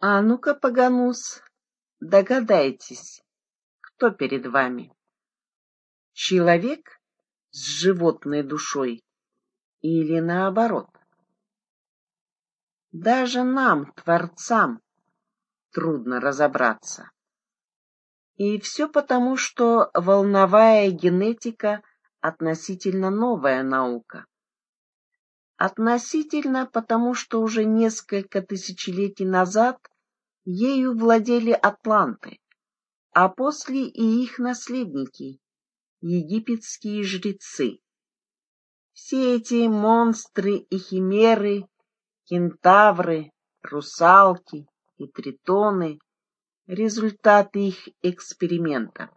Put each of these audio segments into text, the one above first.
А ну-ка, Паганус, догадайтесь, кто перед вами? Человек с животной душой или наоборот? Даже нам, творцам, трудно разобраться. И все потому, что волновая генетика относительно новая наука. Относительно потому, что уже несколько тысячелетий назад ею владели атланты, а после и их наследники, египетские жрецы. Все эти монстры и химеры, кентавры, русалки и тритоны — результаты их экспериментов.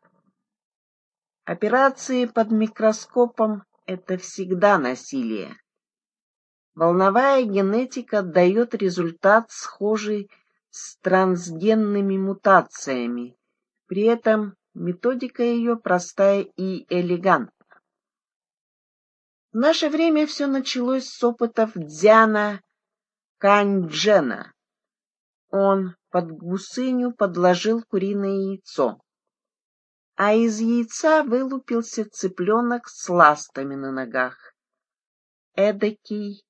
Операции под микроскопом — это всегда насилие. Волновая генетика дает результат, схожий с трансгенными мутациями. При этом методика ее простая и элегантна. В наше время все началось с опытов Дзяна Каньчжена. Он под гусыню подложил куриное яйцо, а из яйца вылупился цыпленок с ластами на ногах. Эдакий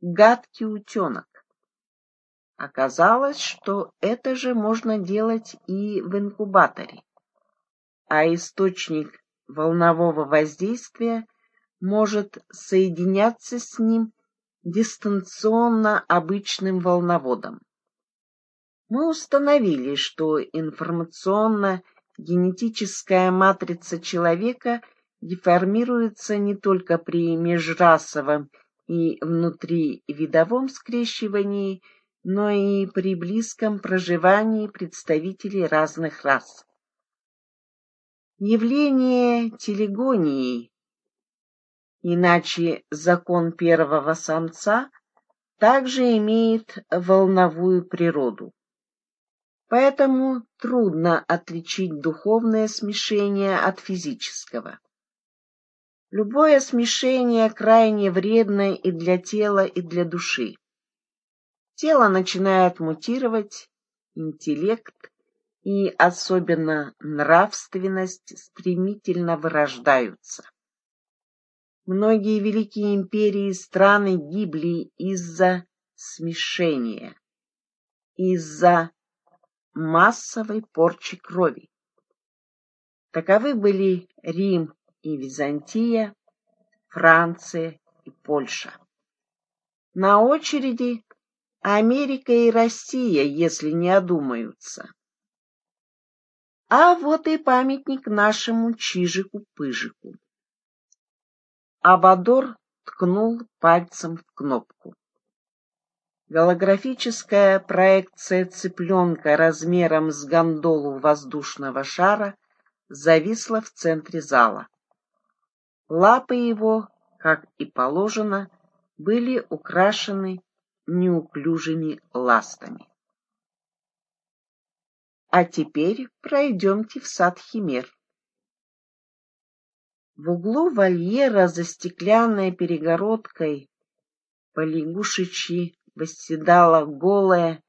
гадкий утенок. Оказалось, что это же можно делать и в инкубаторе, а источник волнового воздействия может соединяться с ним дистанционно обычным волноводом. Мы установили, что информационно-генетическая матрица человека деформируется не только при межрасовом и внутривидовом скрещивании, но и при близком проживании представителей разных рас. Явление телегонии, иначе закон первого самца, также имеет волновую природу. Поэтому трудно отличить духовное смешение от физического. Любое смешение крайне вредно и для тела, и для души. Тело начинает мутировать, интеллект и особенно нравственность стремительно вырождаются. Многие великие империи и страны гибли из-за смешения, из-за массовой порчи крови. Таковы были Рим и Византия, Франция и Польша. На очереди Америка и Россия, если не одумаются. А вот и памятник нашему Чижику-Пыжику. Абадор ткнул пальцем в кнопку. Голографическая проекция цыпленка размером с гондолу воздушного шара зависла в центре зала. Лапы его, как и положено, были украшены неуклюжими ластами. А теперь пройдемте в сад химер. В углу вольера за стеклянной перегородкой полягушечьи восседало голое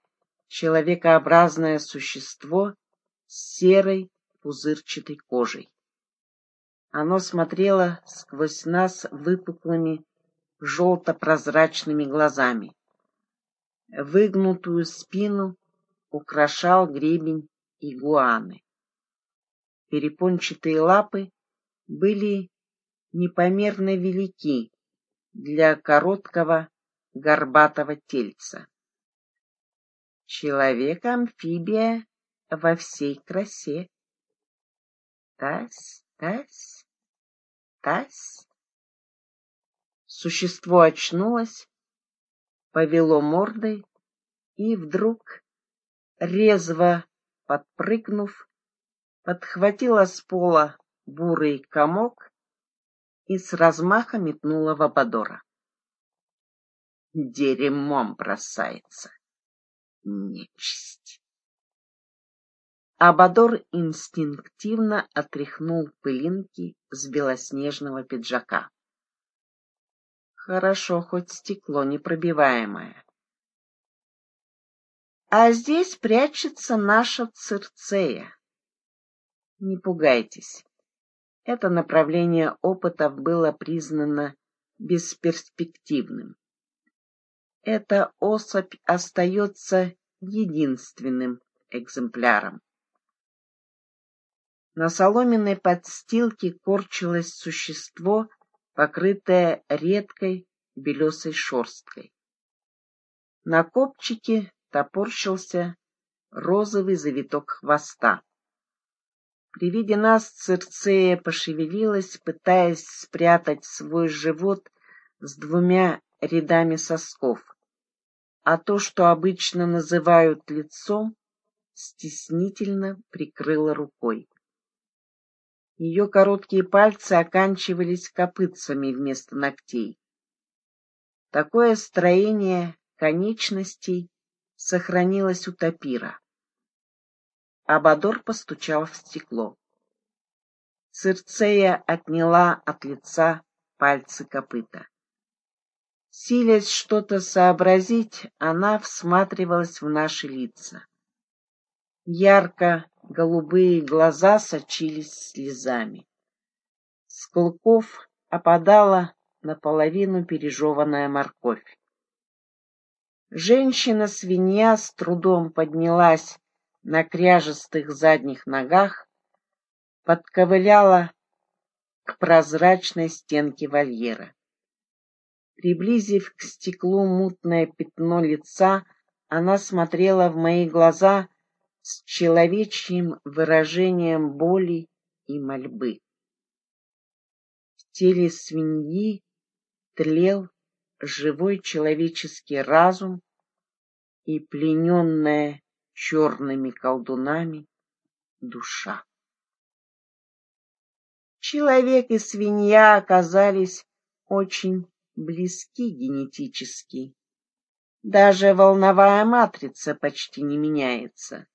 человекообразное существо с серой пузырчатой кожей. Оно смотрело сквозь нас выпуклыми желто-прозрачными глазами. Выгнутую спину украшал гребень игуаны. Перепончатые лапы были непомерно велики для короткого горбатого тельца. Человек-амфибия во всей красе. Тась, тась, Тась? Существо очнулось, повело мордой и вдруг, резво подпрыгнув, подхватило с пола бурый комок и с размаха метнуло в Абадора. Дерьмом бросается. Нечисть. Абадор инстинктивно отряхнул пылинки с белоснежного пиджака. Хорошо, хоть стекло непробиваемое. А здесь прячется наша Цирцея. Не пугайтесь. Это направление опытов было признано бесперспективным. Эта особь остается единственным экземпляром. На соломенной подстилке корчилось существо, покрытое редкой белесой шерсткой. На копчике топорщился розовый завиток хвоста. При виде нас Цирцея пошевелилась, пытаясь спрятать свой живот с двумя рядами сосков, а то, что обычно называют лицом, стеснительно прикрыла рукой. Ее короткие пальцы оканчивались копытцами вместо ногтей. Такое строение конечностей сохранилось у тапира. Абадор постучал в стекло. Цирцея отняла от лица пальцы копыта. Силясь что-то сообразить, она всматривалась в наши лица. Ярко-голубые глаза сочились слезами. С клыков опадала наполовину пережеванная морковь. Женщина-свинья с трудом поднялась на кряжестых задних ногах, подковыляла к прозрачной стенке вольера. Приблизив к стеклу мутное пятно лица, она смотрела в мои глаза с человечьим выражением боли и мольбы. В теле свиньи тлел живой человеческий разум и плененная черными колдунами душа. Человек и свинья оказались очень близки генетически. Даже волновая матрица почти не меняется.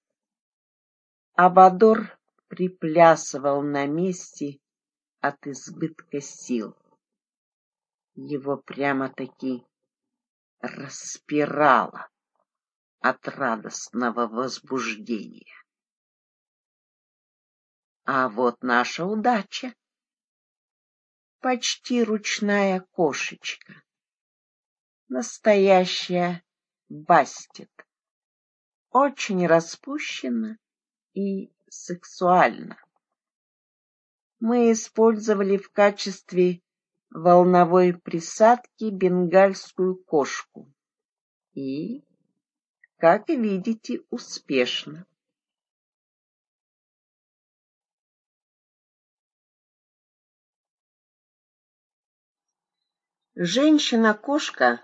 Абадор приплясывал на месте от избытка сил. Его прямо-таки распирало от радостного возбуждения. А вот наша удача. Почти ручная кошечка. Настоящая бастет. Очень распущена и сексуальна. Мы использовали в качестве волновой присадки бенгальскую кошку. И, как видите, успешно. Женщина-кошка